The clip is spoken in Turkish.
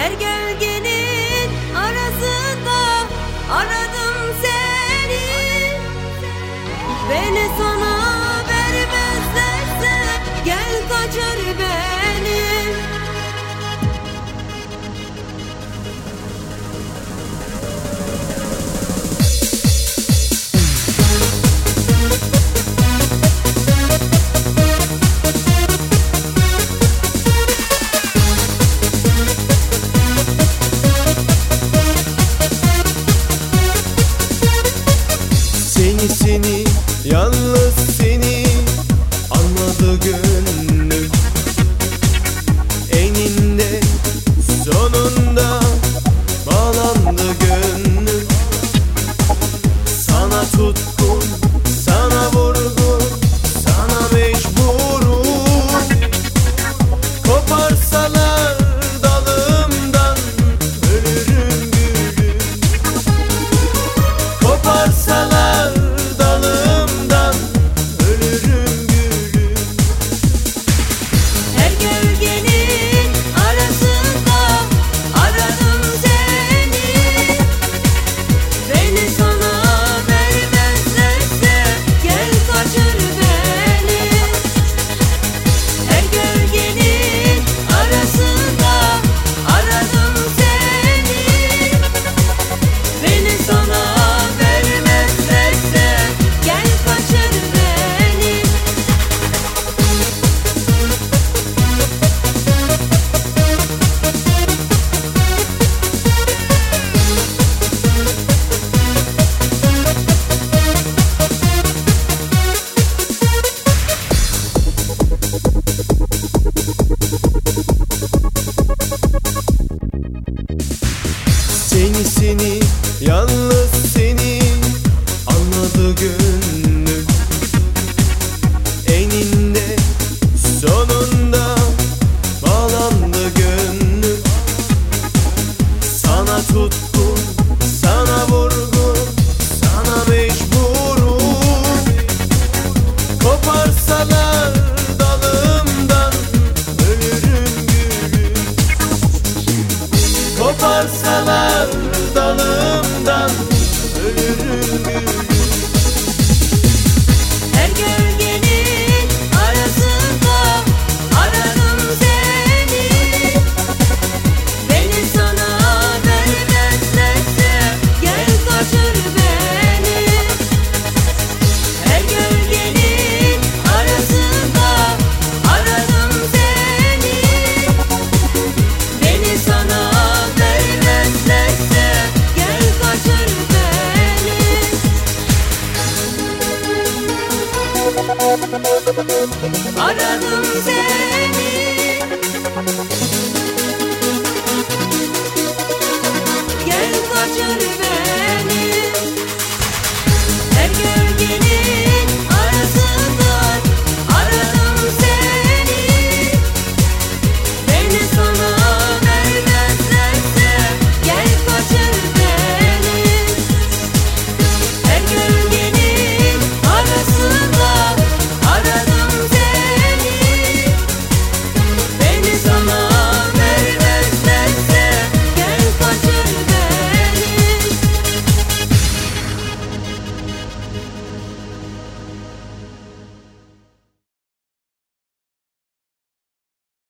Her gün. yanında bağlandı gönlüm. Sana tutku, sana vurgu, sana mecburum. Koparsalar dalımdan ölürüm gülüm. Koparsalar dalımdan ölürüm gülüm.